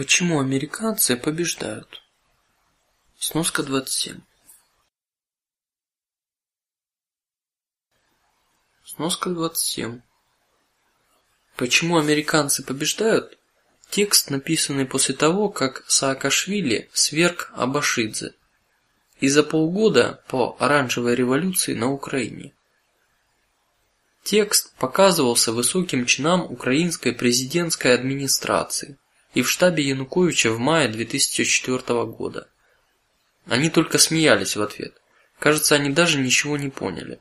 Почему американцы побеждают? Сноска 27. Сноска 27. Почему американцы побеждают? Текст написанный после того, как Саакашвили сверг Абашидзе, и за полгода по оранжевой революции на Украине. Текст показывался высоким чинам украинской президентской администрации и в штабе Януковича в мае 2004 года. Они только смеялись в ответ. Кажется, они даже ничего не поняли.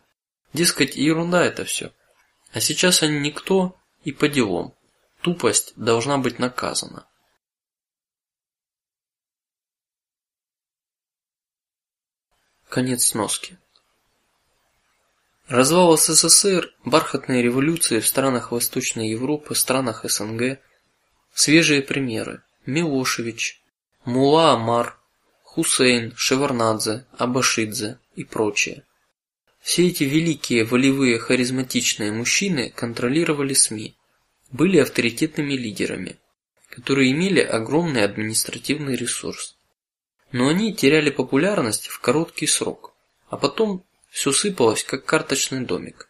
Дескать, ерунда это все. А сейчас они никто и по делам. Тупость должна быть наказана. Конец сноски. Развал СССР, бархатные революции в странах Восточной Европы, странах СНГ, свежие примеры: Милошевич, Мула Амар, Хусейн, Шеварнадзе, Абашидзе и прочие. Все эти великие волевые харизматичные мужчины контролировали СМИ, были авторитетными лидерами, которые имели огромный административный ресурс. Но они теряли популярность в короткий срок, а потом все сыпалось, как карточный домик.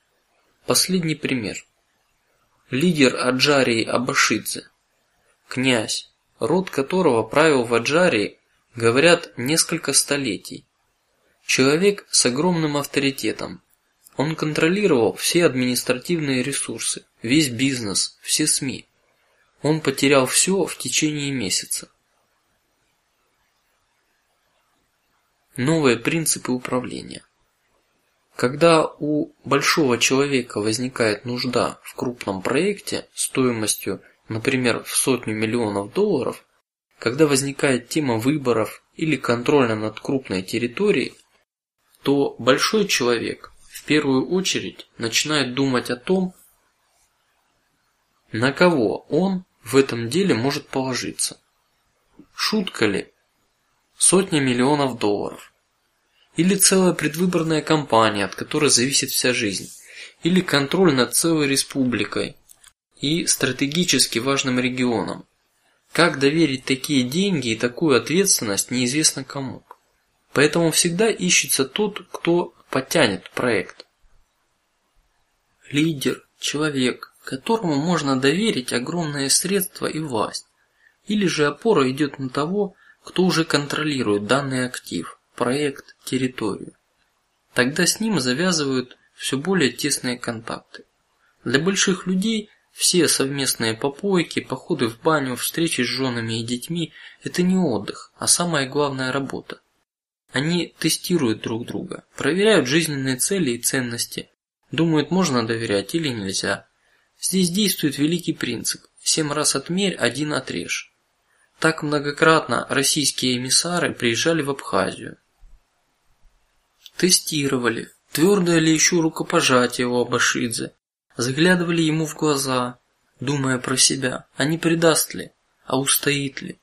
Последний пример: лидер Аджарии Абашидзе, князь, род которого правил в Аджарии, говорят, несколько столетий. Человек с огромным авторитетом. Он контролировал все административные ресурсы, весь бизнес, все СМИ. Он потерял все в течение месяца. Новые принципы управления. Когда у большого человека возникает нужда в крупном проекте стоимостью, например, в сотню миллионов долларов, когда возникает тема выборов или контроля над крупной территорией, то большой человек в первую очередь начинает думать о том, на кого он в этом деле может положиться. Шутка ли? Сотня миллионов долларов. Или целая предвыборная кампания, от которой зависит вся жизнь, или контроль над целой республикой и стратегически важным регионом. Как доверить такие деньги и такую ответственность неизвестно кому. Поэтому всегда ищется тот, кто потянет проект. Лидер, человек, которому можно доверить огромные средства и власть, или же опора идет на того, кто уже контролирует данный актив проект, территорию. Тогда с ним завязывают все более тесные контакты. Для больших людей все совместные попойки, походы в баню, встречи с женами и детьми – это не отдых, а самая главная работа. Они тестируют друг друга, проверяют жизненные цели и ценности, думают, можно доверять или нельзя. Здесь действует великий принцип: семь раз отмерь, один отрежь. Так многократно российские эмиссары приезжали в Абхазию, Тестировали, твердое ли еще рукопожатие у Абашидзе, заглядывали ему в глаза, думая про себя, а не предаст ли, а устоит ли,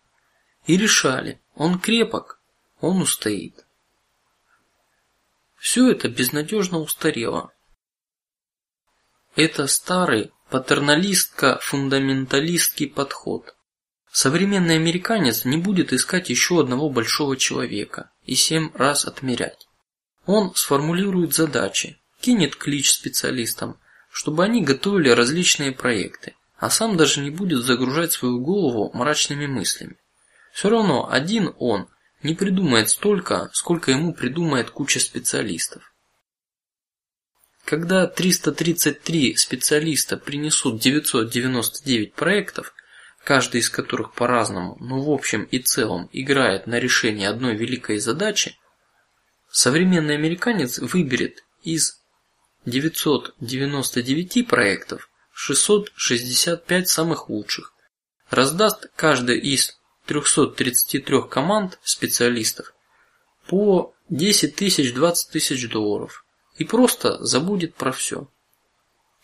и решали, он крепок, он устоит. Все это безнадежно устарело. Это старый патерналистко-фундаменталистский подход. Современный американец не будет искать еще одного большого человека и семь раз отмерять. Он сформулирует задачи, кинет клич специалистам, чтобы они готовили различные проекты, а сам даже не будет загружать свою голову мрачными мыслями. Все равно один он не придумает столько, сколько ему придумает куча специалистов. Когда 333 специалиста принесут 999 проектов, каждый из которых по-разному, но в общем и целом играет на решение одной великой задачи, Современный американец выберет из 999 проектов 665 самых лучших, раздаст каждой из 333 команд специалистов по 10 тысяч, 20 тысяч долларов и просто забудет про все.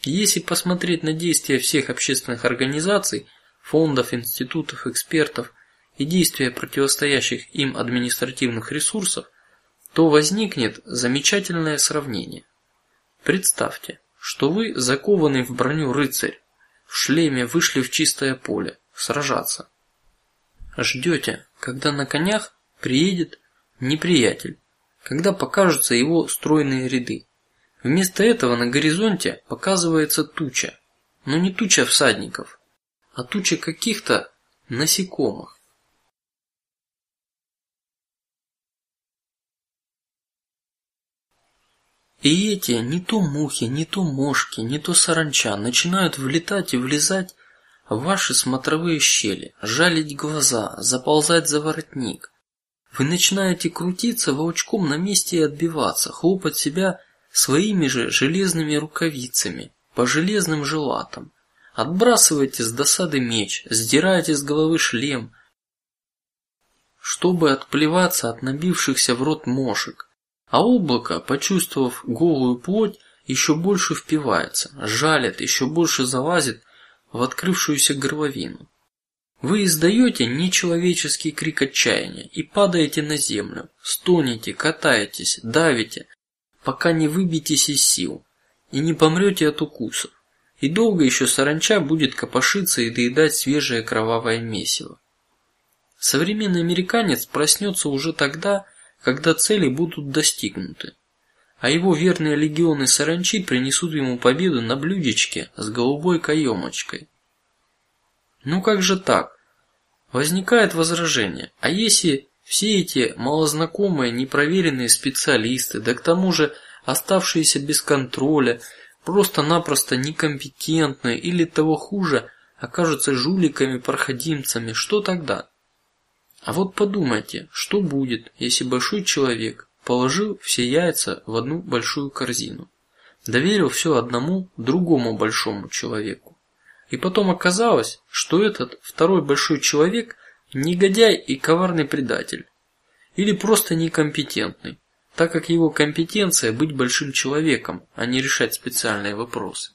Если посмотреть на действия всех общественных организаций, фондов, институтов, экспертов и действия противостоящих им административных ресурсов, то возникнет замечательное сравнение. Представьте, что вы закованный в броню рыцарь, в шлеме вышли в чистое поле сражаться. ждете, когда на конях приедет неприятель, когда покажутся его стройные ряды. Вместо этого на горизонте показывается туча, но не туча всадников, а туча каких-то насекомых. И эти не то мухи, не то мошки, не то саранча начинают влетать и влезать в ваши смотровые щели, жалить глаза, заползать за воротник. Вы начинаете крутиться волчком на месте и отбиваться, хлопать себя своими же железными рукавицами по железным жилатам. Отбрасываете с досады меч, сдираете с головы шлем, чтобы отплеваться от набившихся в рот мошек. А облако, почувствовав голую плоть, еще больше впивается, жалит, еще больше залазит в открывшуюся горловину. Вы издаете нечеловеческий крик отчаяния и падаете на землю, стонете, катаетесь, давите, пока не выбьетесь из сил и не помрете от укусов. И долго еще саранча будет копошиться и доедать свежее кровавое месиво. Современный американец проснется уже тогда, когда цели будут достигнуты, а его верные легионы саранчи принесут ему победу на блюдечке с голубой каемочкой. Ну как же так? Возникает возражение: а если все эти малознакомые, непроверенные специалисты, да к тому же оставшиеся без контроля, просто-напросто некомпетентные или того хуже, окажутся жуликами-проходимцами, что тогда? А вот подумайте, что будет, если большой человек положил все яйца в одну большую корзину, доверил все одному другому большому человеку, и потом оказалось, что этот второй большой человек негодяй и коварный предатель, или просто некомпетентный, так как его компетенция быть большим человеком, а не решать специальные вопросы.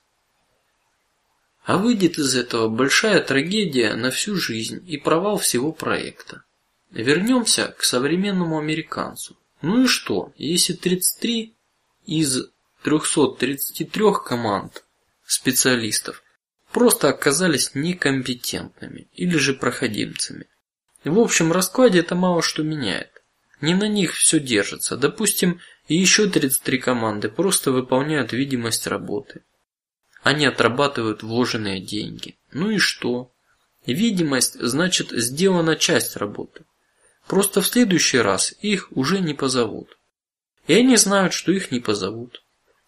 А выйдет из этого большая трагедия на всю жизнь и провал всего проекта. Вернемся к современному американцу. Ну и что, если 33 из 333 команд специалистов просто оказались некомпетентными или же проходимцами? В общем раскладе это мало что меняет. Не на них все держится. Допустим, и еще 33 команды просто выполняют видимость работы. Они отрабатывают вложенные деньги. Ну и что? Видимость значит сделана часть работы. Просто в следующий раз их уже не позовут. И они знают, что их не позовут.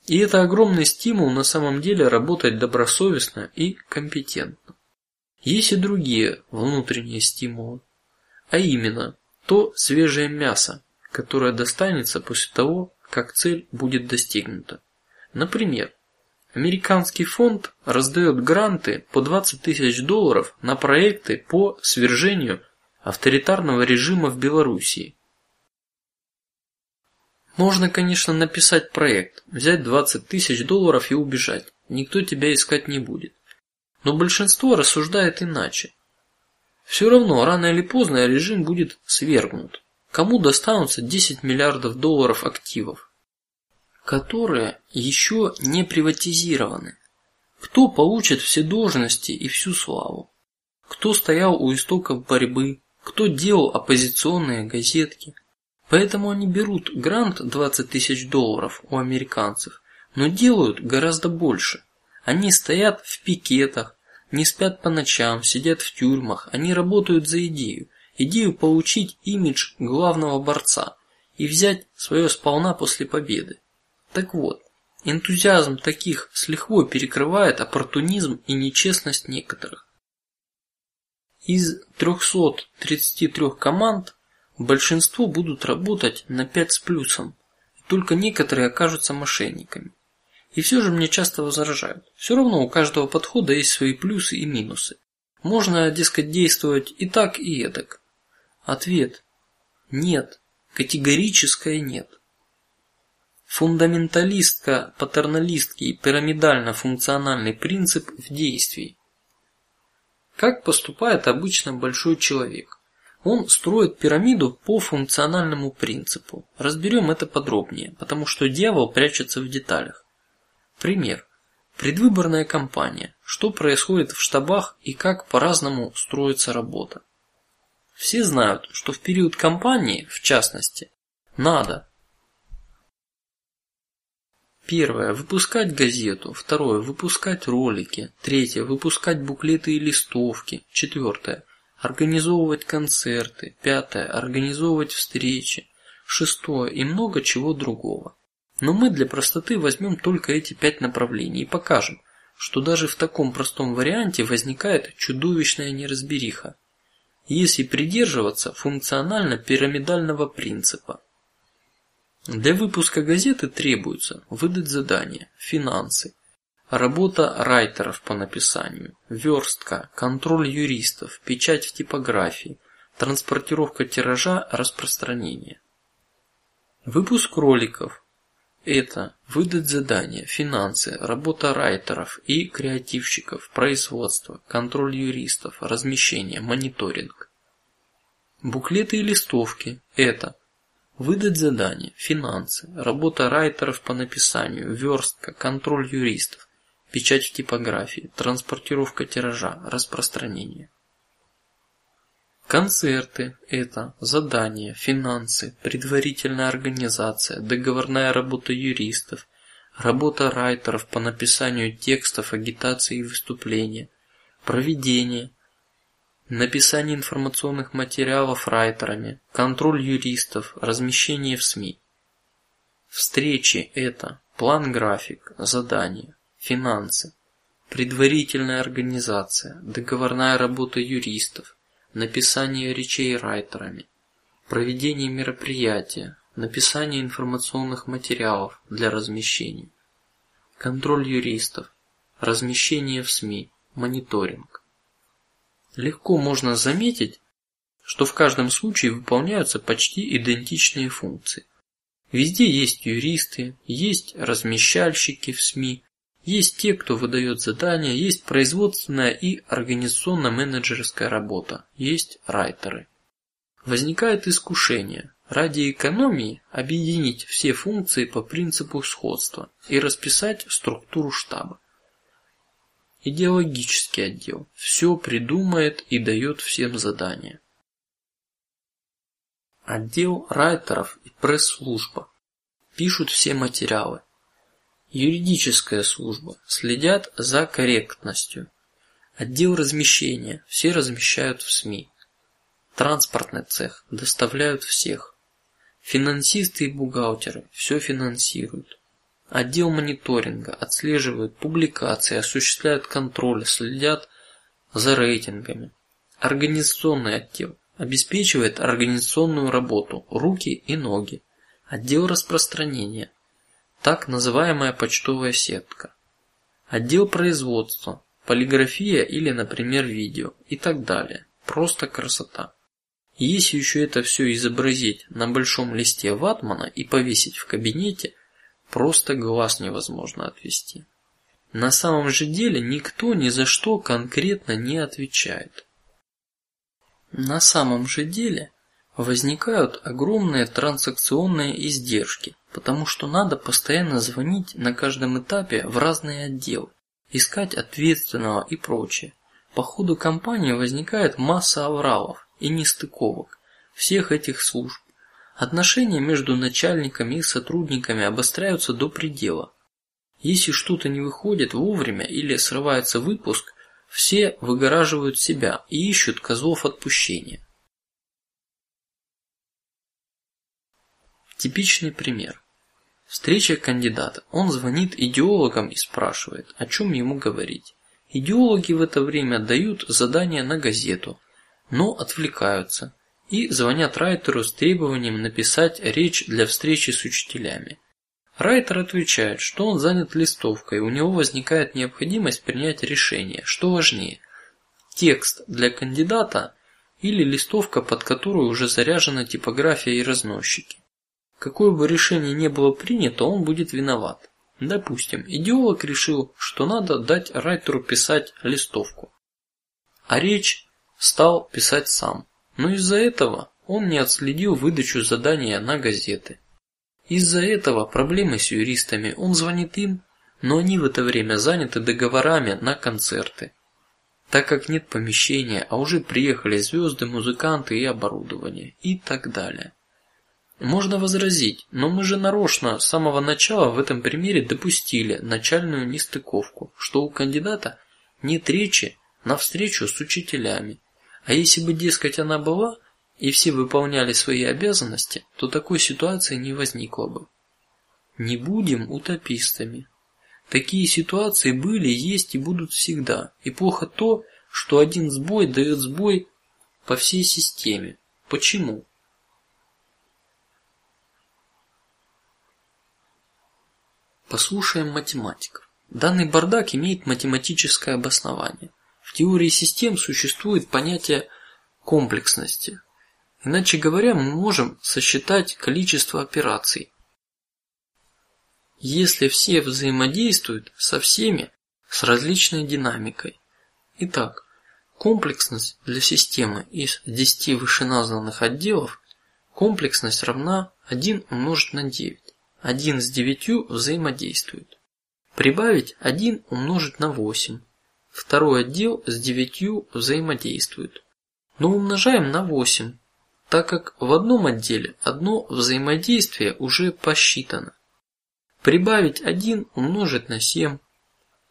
И это огромный стимул на самом деле работать добросовестно и компетентно. Есть и другие внутренние стимулы, а именно то свежее мясо, которое достанется после того, как цель будет достигнута. Например, американский фонд раздает гранты по 20 тысяч долларов на проекты по свержению авторитарного режима в Белоруссии. Можно, конечно, написать проект, взять 20 тысяч долларов и убежать. Никто тебя искать не будет. Но большинство рассуждает иначе. Все равно рано или поздно режим будет свергнут. Кому достанутся 10 миллиардов долларов активов, которые еще не приватизированы? Кто получит все должности и всю славу? Кто стоял у истоков борьбы? Кто делал оппозиционные газетки. Поэтому они берут грант 20 тысяч долларов у американцев, но делают гораздо больше. Они стоят в пикетах, не спят по ночам, сидят в тюрьмах. Они работают за идею, идею получить имидж главного борца и взять свое сполна после победы. Так вот, энтузиазм таких с лихвой перекрывает оппортунизм и нечестность некоторых. Из 333 команд большинство будут работать на 5 с плюсом, только некоторые окажутся мошенниками. И все же мне часто возражают: все равно у каждого подхода есть свои плюсы и минусы. Можно, дескать, действовать и так и эдак. Ответ: нет, категорическое нет. Фундаменталистко-патерналистский пирамидально-функциональный принцип в действии. Как поступает обычно большой человек? Он строит пирамиду по функциональному принципу. Разберем это подробнее, потому что дьявол прячется в деталях. Пример: предвыборная кампания. Что происходит в штабах и как по-разному строится работа. Все знают, что в период кампании, в частности, надо Первое – выпускать газету. Второе – выпускать ролики. Третье – выпускать буклеты и листовки. Четвертое – организовывать концерты. Пятое – организовывать встречи. Шестое и много чего другого. Но мы для простоты возьмем только эти пять направлений и покажем, что даже в таком простом варианте возникает чудовищная неразбериха, если придерживаться функционально-пирамидального принципа. Для выпуска газеты требуется выдать задание, финансы, работа райтеров по написанию, верстка, контроль юристов, печать в типографии, транспортировка тиража, распространение. Выпуск роликов – это выдать задание, финансы, работа райтеров и креативщиков, производство, контроль юристов, размещение, мониторинг. Буклеты и листовки – это Выдать задание, финансы, работа райтеров по написанию, верстка, контроль юристов, печать в типографии, транспортировка тиража, распространение. Концерты – это задания, финансы, предварительная организация, договорная работа юристов, работа райтеров по написанию текстов, агитации и выступления, проведение, написание информационных материалов райтерами, контроль юристов, размещение в СМИ. Встречи – это план-график, задание, финансы, предварительная организация, договорная работа юристов, написание речей райтерами, проведение мероприятия, написание информационных материалов для размещения, контроль юристов, размещение в СМИ, мониторинг легко можно заметить, что в каждом случае выполняются почти идентичные функции. Везде есть юристы, есть размещальщики в СМИ, есть те, кто выдает задания, есть производственная и организационно-менеджерская работа, есть райтеры. Возникает искушение ради экономии объединить все функции по принципу сходства и расписать структуру штаба. Идеологический отдел все придумает и дает всем задания. Отдел райтеров и пресс-служба пишут все материалы. Юридическая служба следят за корректностью. Отдел размещения все размещают в СМИ. Транспортный цех доставляют всех. Финансисты и бухгалтеры все финансируют. Отдел мониторинга отслеживает публикации, осуществляет контроль, следят за рейтингами. Организационный отдел обеспечивает организационную работу, руки и ноги. Отдел распространения, так называемая почтовая сетка. Отдел производства, полиграфия или, например, видео и так далее. Просто красота. если еще это все изобразить на большом листе ватмана и повесить в кабинете, просто глаз невозможно отвести. На самом же деле никто ни за что конкретно не отвечает. На самом же деле возникают огромные транзакционные издержки, потому что надо постоянно звонить на каждом этапе в разные отделы, искать ответственного и прочее. По ходу кампании возникает масса авралов и нестыковок всех этих служб. Отношения между начальниками и сотрудниками обостряются до предела. Если что-то не выходит вовремя или срывается выпуск, все выгораживают себя и ищут козлов отпущения. Типичный пример: встреча кандидата. Он звонит идеологам и спрашивает, о чем ему говорить. Идеологи в это время дают задание на газету, но отвлекаются и звонят Райтеру с требованием написать речь для встречи с учителями. Райтер отвечает, что он занят листовкой, у него возникает необходимость принять решение, что важнее: текст для кандидата или листовка, под которую уже заряжена типография и разносчики. Какое бы решение не было принято, он будет виноват. Допустим, идеолог решил, что надо дать Райтеру писать листовку, а речь стал писать сам. Но из-за этого он не отследил выдачу задания на газеты. Из-за этого проблемы с юристами. Он звонит им, но они в это время заняты договорами на концерты. так как нет помещения, а уже приехали звезды, музыканты и оборудование и так далее. Можно возразить, но мы же нарочно с самого начала в этом примере допустили начальную нестыковку, что у кандидата нет речи на встречу с учителями, а если бы, дескать, она была и все выполняли свои обязанности, то такой ситуации не возникло бы. Не будем утопистами. Такие ситуации были, есть и будут всегда. И плохо то, что один сбой дает сбой по всей системе. Почему? Послушаем математиков. Данный бардак имеет математическое обоснование. В теории систем существует понятие комплексности. Иначе говоря, мы можем сосчитать количество операций, если все взаимодействуют со всеми с различной динамикой. Итак, комплексность для системы из 10 вышеназванных отделов комплексность равна 1 умножить на 9. 1 с 9 взаимодействует. Прибавить 1 умножить на 8. Второй отдел с 9 взаимодействует. Но умножаем на 8, так как в одном отделе одно взаимодействие уже посчитано. Прибавить 1 умножить на 7.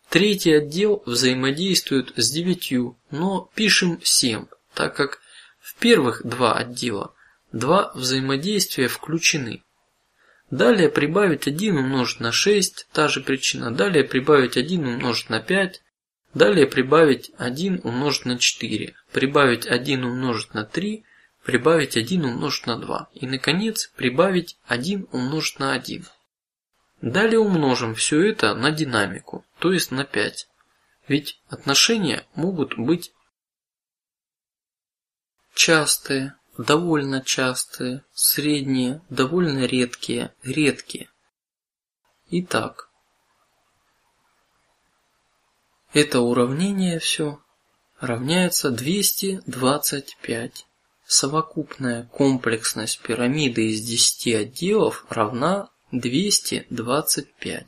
Третий отдел взаимодействует с 9, но пишем 7, так как в первых два отдела два взаимодействия включены. Далее прибавить 1 умножить на 6, та же причина. Далее прибавить 1 умножить на 5. Далее прибавить 1 умножить на 4. Прибавить 1 умножить на 3. Прибавить 1 умножить на 2. И наконец прибавить 1 умножить на 1. Далее умножим все это на динамику, то есть на 5. Ведь отношения могут быть частые, довольно частые, средние, довольно редкие, редкие. Итак, это уравнение все равняется 225. Совокупная комплексность пирамиды из 10 отделов равна 225.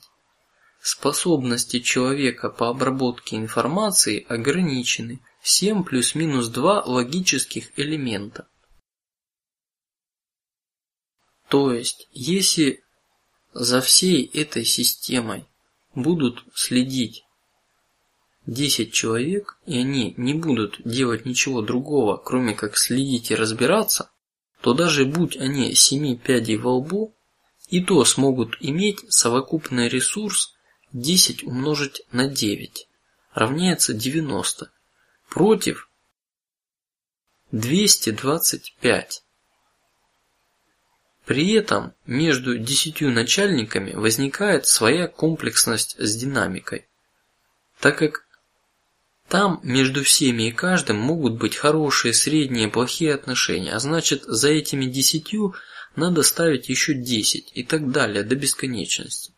Способности человека по обработке информации ограничены 7 плюс-минус 2 логических элемента. То есть, если за всей этой системой будут следить 10 человек, и они не будут делать ничего другого, кроме как следить и разбираться, то даже будь они семи пядей во лбу, и то смогут иметь совокупный ресурс 10 умножить на 9 равняется 90 против 225. При этом между десятью начальниками возникает своя комплексность с динамикой, так как там между всеми и каждым могут быть хорошие, средние, плохие отношения, а значит за этими десятью надо ставить еще десять и так далее до бесконечности.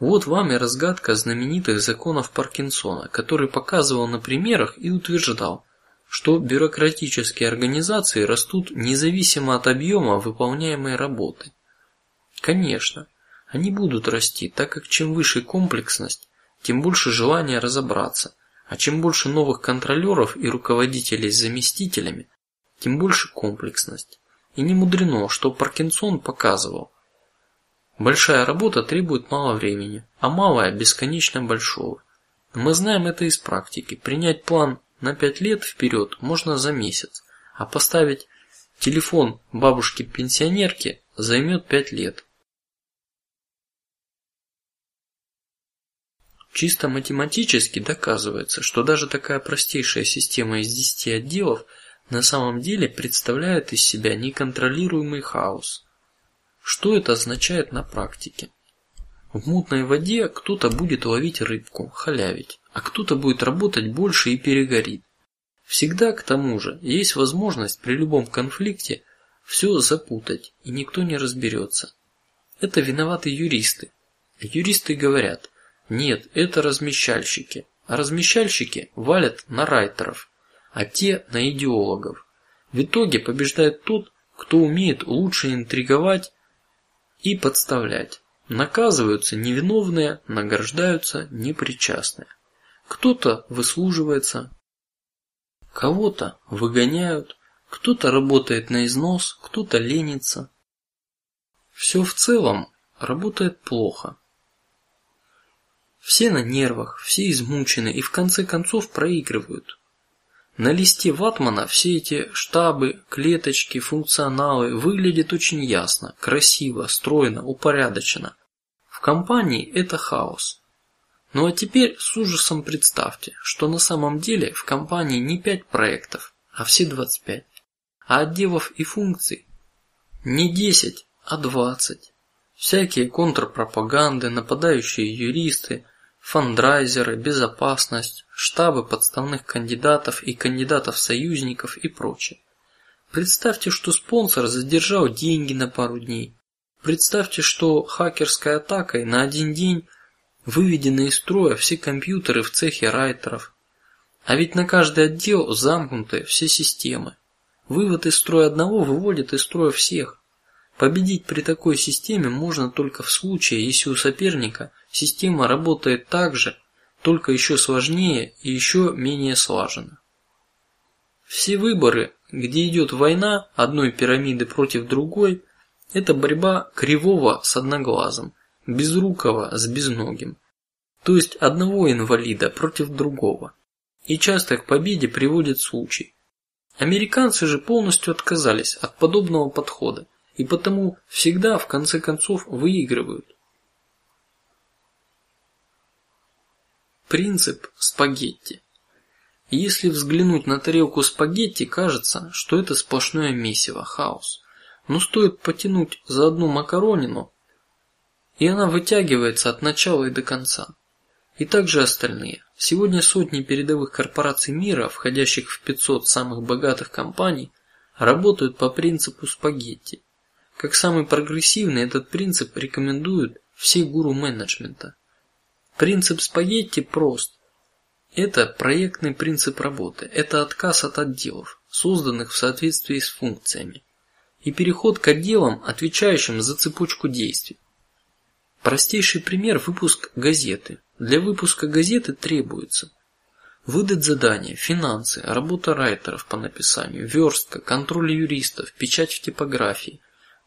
Вот вам и разгадка знаменитых законов Паркинсона, который показывал на примерах и утверждал, что бюрократические организации растут независимо от объема выполняемой работы. Конечно, они будут расти, так как чем выше комплексность, тем больше желания разобраться, а чем больше новых контролеров и руководителей с заместителями, тем больше комплексность. И не мудрено, что Паркинсон показывал. Большая работа требует мало времени, а малая бесконечно большого. Мы знаем это из практики. Принять план на пять лет вперед можно за месяц, а поставить телефон бабушке пенсионерке займет пять лет. Чисто математически доказывается, что даже такая простейшая система из десяти отделов на самом деле представляет из себя неконтролируемый хаос. Что это означает на практике? В мутной воде кто-то будет ловить рыбку, халявить, а кто-то будет работать больше и перегорит. Всегда к тому же есть возможность при любом конфликте все запутать и никто не разберется. Это виноваты юристы. Юристы говорят: нет, это размещальщики, а размещальщики валят на райтеров а те на идеологов. В итоге побеждает тот, кто умеет лучше интриговать и подставлять. Наказываются невиновные, награждаются непричастные. Кто-то выслуживается, Кого-то выгоняют, кто-то работает на износ, кто-то ленится. Все в целом работает плохо. Все на нервах, все измучены и в конце концов проигрывают. На листе ватмана все эти штабы, клеточки, функционалы выглядят очень ясно, красиво, стройно, упорядоченно. В компании это хаос. Ну а теперь с ужасом представьте, что на самом деле в компании не пять проектов, а все двадцать пять, а отделов и функций не десять, а двадцать. Всякие контрпропаганды, нападающие юристы, фандрайзеры, безопасность, штабы подставных кандидатов и кандидатов-союзников и прочее. Представьте, что спонсор задержал деньги на пару дней. Представьте, что хакерской атакой на один день выведены из строя все компьютеры в цехе райтеров. А ведь на каждый отдел замкнуты все системы. Вывод из строя одного выводит из строя всех. Победить при такой системе можно только в случае, если у соперника система работает так же, только еще сложнее и еще менее слаженно. Все выборы, где идет война одной пирамиды против другой, это борьба кривого с одноглазым, безрукого с безногим, то есть одного инвалида против другого. И часто к победе приводит случай. Американцы же полностью отказались от подобного подхода и потому всегда в конце концов выигрывают. Принцип спагетти. Если взглянуть на тарелку спагетти, кажется, что это сплошное месиво, хаос. Но стоит потянуть за одну макаронину, и она вытягивается от начала и до конца. И также остальные. Сегодня сотни передовых корпораций мира, входящих в 500 самых богатых компаний, работают по принципу спагетти. Как самый прогрессивный этот принцип рекомендуют все гуру менеджмента. Принцип спагетти прост. Это проектный принцип работы. Это отказ от отделов, созданных в соответствии с функциями, и переход к отделам, отвечающим за цепочку действий. Простейший пример – выпуск газеты. Для выпуска газеты требуется выдать задание, финансы, работа райтеров по написанию, верстка, контроль юристов, печать в типографии,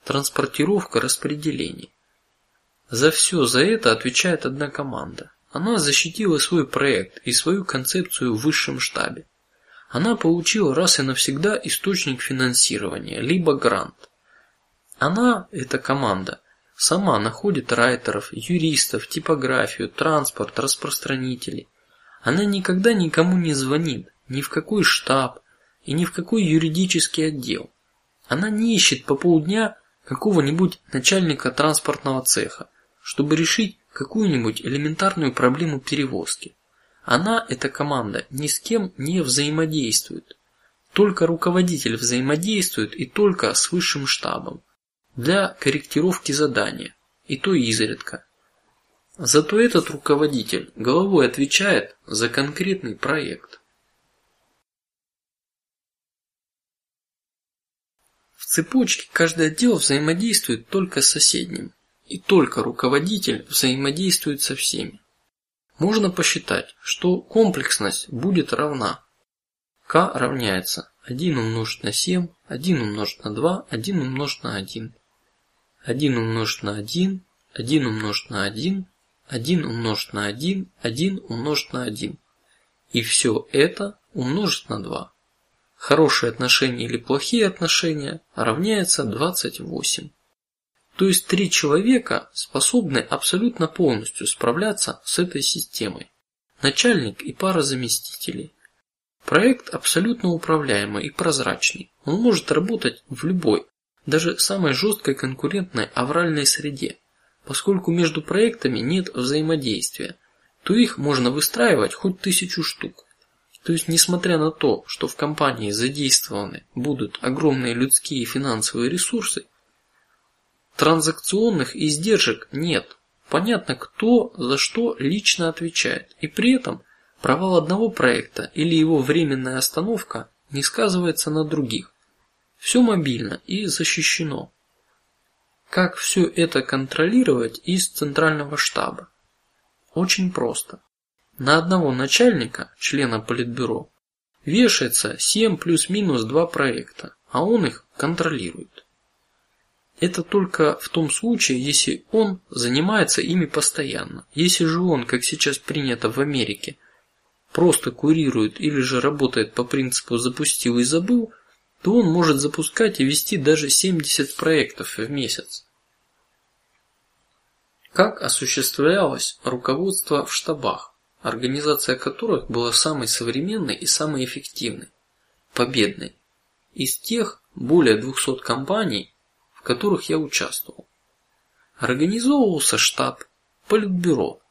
транспортировка, распределение. За все за это отвечает одна команда. Она защитила свой проект и свою концепцию в высшем штабе. Она получила раз и навсегда источник финансирования, либо грант. Она, эта команда, сама находит райтеров, юристов, типографию, транспорт, распространителей. Она никогда никому не звонит, ни в какой штаб и ни в какой юридический отдел. Она не ищет по полдня какого-нибудь начальника транспортного цеха, чтобы решить какую-нибудь элементарную проблему перевозки. Она, эта команда, ни с кем не взаимодействует. Только руководитель взаимодействует и только с высшим штабом для корректировки задания, и то изредка. Зато этот руководитель головой отвечает за конкретный проект. Цепочке каждый отдел взаимодействует только с соседним, и только руководитель взаимодействует со всеми. Можно посчитать, что комплексность будет равна. K равняется 1 умножить на 7, 1 умножить на 2, 1 умножить на 1, 1 умножить на 1, 1 умножить на 1, 1 умножить на 1, 1 умножить на 1, и все это умножить на 2 хорошие отношения или плохие отношения равняется 28. То есть три человека способны абсолютно полностью справляться с этой системой. Начальник и пара заместителей. Проект абсолютно управляемый и прозрачный. Он может работать в любой, даже самой жесткой конкурентной авральной среде, поскольку между проектами нет взаимодействия, то их можно выстраивать хоть тысячу штук. То есть, несмотря на то, что в компании задействованы будут огромные людские и финансовые ресурсы, транзакционных издержек нет. Понятно, кто за что лично отвечает, и при этом провал одного проекта или его временная остановка не сказывается на других. Все мобильно и защищено. Как все это контролировать из центрального штаба? Очень просто. На одного начальника, члена политбюро, Вешается 7 плюс-минус два проекта, а он их контролирует. Это только в том случае, если он занимается ими постоянно. Если же он, как сейчас принято в Америке, просто курирует или же работает по принципу запустил и забыл, то он может запускать и вести даже 70 проектов в месяц. Как осуществлялось руководство в штабах, организация которых была самой современной и самой эффективной, победной из тех более 200 компаний, в которых я участвовал. Организовывался штаб, политбюро,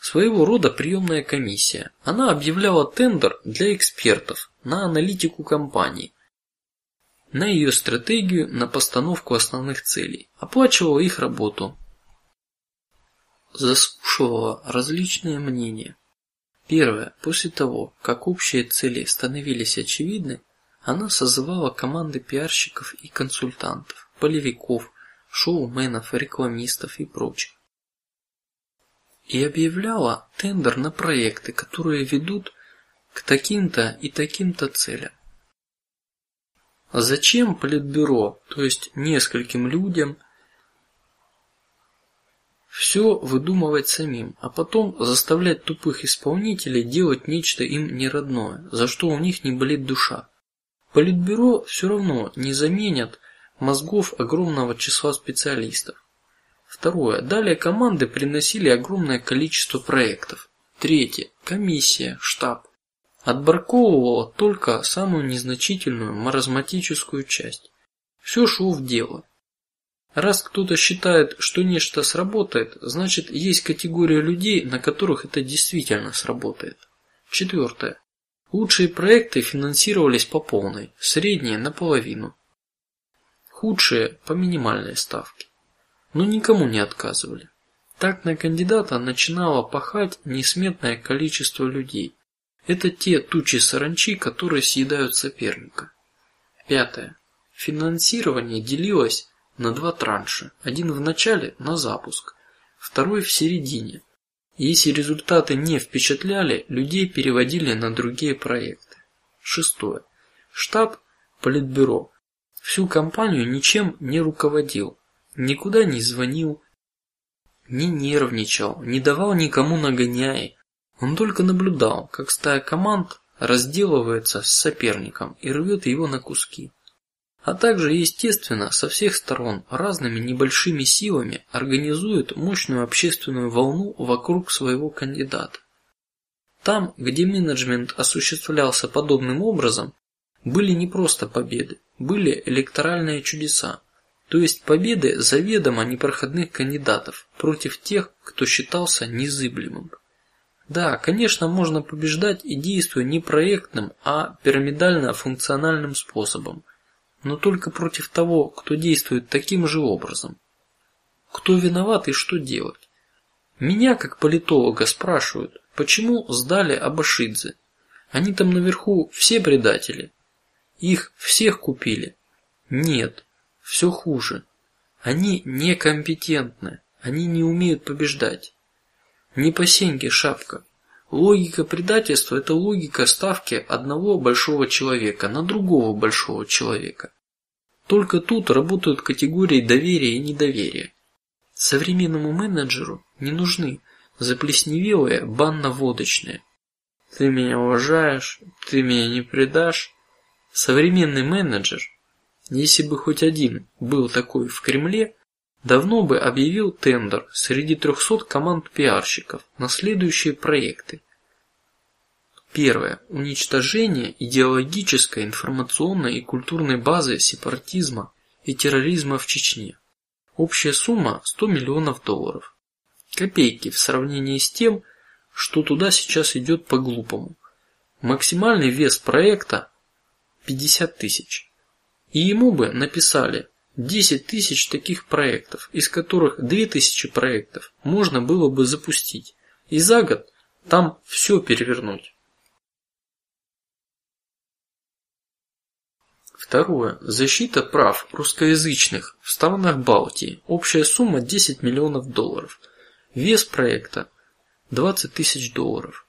своего рода приемная комиссия. Она объявляла тендер для экспертов на аналитику компании, на ее стратегию, на постановку основных целей, оплачивала их работу, заслушивала различные мнения. Первое, после того, как общие цели становились очевидны, она созывала команды пиарщиков и консультантов, полевиков, шоуменов, рекламистов и прочих, и объявляла тендер на проекты, которые ведут к таким-то и таким-то целям. Зачем политбюро, то есть нескольким людям, все выдумывать самим, а потом заставлять тупых исполнителей делать нечто им не родное, за что у них не болит душа. Политбюро все равно не заменят мозгов огромного числа специалистов. Второе. Далее команды приносили огромное количество проектов. Третье. Комиссия, штаб отбраковывала только самую незначительную маразматическую часть. Все шло в дело. Раз кто-то считает, что нечто сработает, значит есть категория людей, на которых это действительно сработает. Четвертое. Лучшие проекты финансировались по полной, средние наполовину, худшие по минимальной ставке, но никому не отказывали. Так на кандидата начинало пахать несметное количество людей. Это те тучи саранчи, которые съедают соперника. Пятое. Финансирование делилось на два транша. Один в начале на запуск, второй в середине. Если результаты не впечатляли, людей переводили на другие проекты. Шестое. Штаб политбюро всю кампанию ничем не руководил, никуда не звонил, не нервничал, не давал никому нагоняй. Он только наблюдал, как стая команд разделывается с соперником и рвет его на куски а также, естественно, со всех сторон разными небольшими силами организует мощную общественную волну вокруг своего кандидата. Там, где менеджмент осуществлялся подобным образом, были не просто победы, были электоральные чудеса, то есть победы заведомо непроходных кандидатов против тех, кто считался незыблемым. Да, конечно, можно побеждать и действуя не проектным, а пирамидально-функциональным способом, но только против того, кто действует таким же образом. Кто виноват и что делать? Меня, как политолога, спрашивают, почему сдали Абашидзе? Они там наверху все предатели. Их всех купили. Нет, все хуже. Они некомпетентны, они не умеют побеждать. Не по сеньке шапка. Логика предательства – это логика ставки одного большого человека на другого большого человека. Только тут работают категории доверия и недоверия. Современному менеджеру не нужны заплесневелые банно-водочные. Ты меня уважаешь, ты меня не предашь. Современный менеджер, если бы хоть один был такой в Кремле, давно бы объявил тендер среди трехсот команд пиарщиков на следующие проекты. Первое: уничтожение идеологической, информационной и культурной базы сепаратизма и терроризма в Чечне. Общая сумма 100 миллионов долларов. Копейки в сравнении с тем, что туда сейчас идет по глупому. Максимальный вес проекта 50 тысяч, и ему бы написали 10 тысяч таких проектов, из которых 2 тысячи проектов можно было бы запустить, и за год там все перевернуть. Второе. Защита прав русскоязычных в странах Балтии. Общая сумма 10 миллионов долларов. Вес проекта 20 тысяч долларов.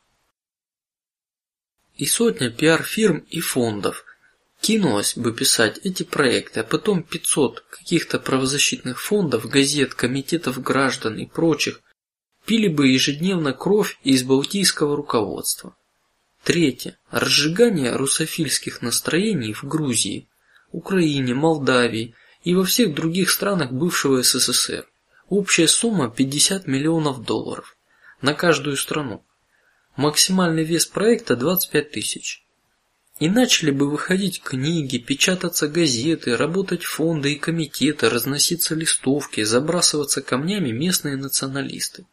и сотня пиар-фирм и фондов кинулась бы писать эти проекты, а потом 500 каких-то правозащитных фондов, газет, комитетов граждан и прочих пили бы ежедневно кровь из балтийского руководства. Третье: разжигание русофильских настроений в Грузии, Украине, Молдавии и во всех других странах бывшего СССР. Общая сумма 50 миллионов долларов на каждую страну. Максимальный вес проекта 25 тысяч. И начали бы выходить книги, печататься газеты, работать фонды и комитеты, разноситься листовки, забрасываться камнями местные националисты.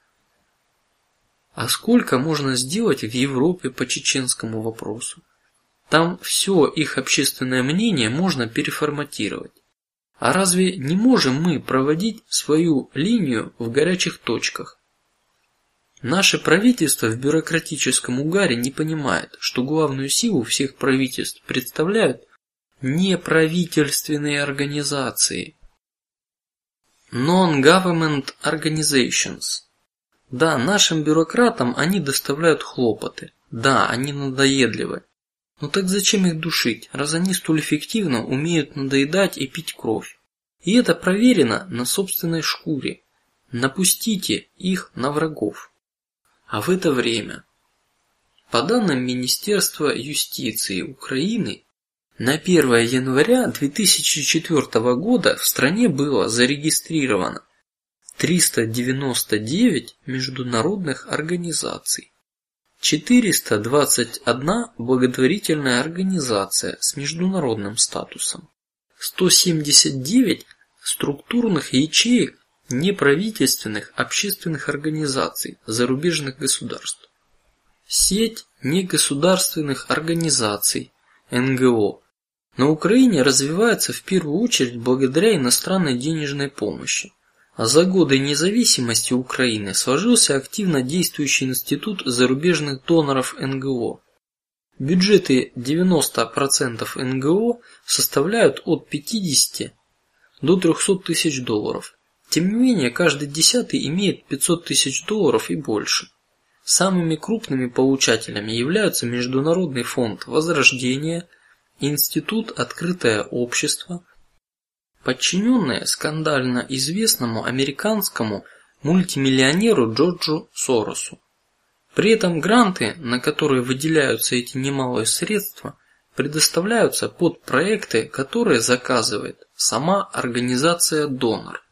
А сколько можно сделать в Европе по чеченскому вопросу? Там все их общественное мнение можно переформатировать. А разве не можем мы проводить свою линию в горячих точках? Наше правительство в бюрократическом угаре не понимает, что главную силу всех правительств представляют неправительственные организации, non-government organizations. Да, нашим бюрократам они доставляют хлопоты. Да, они надоедливы. Но так зачем их душить, раз они столь эффективно умеют надоедать и пить кровь? И это проверено на собственной шкуре. Напустите их на врагов. А в это время, по данным Министерства юстиции Украины, на 1 января 2004 года в стране было зарегистрировано 399 международных организаций, 421 благотворительная организация с международным статусом, 179 структурных ячеек неправительственных общественных организаций зарубежных государств, сеть негосударственных организаций НГО на Украине развивается в первую очередь благодаря иностранной денежной помощи. А за годы независимости Украины сложился активно действующий институт зарубежных доноров НГО. Бюджеты 90% НГО составляют от 50 до 300 тысяч долларов. Тем не менее, каждый десятый имеет 500 тысяч долларов и больше. Самыми крупными получателями являются Международный фонд Возрождения, Институт Открытое общество, подчиненные скандально известному американскому мультимиллионеру Джорджу Соросу. При этом гранты, на которые выделяются эти немалые средства, предоставляются под проекты, которые заказывает сама организация донор.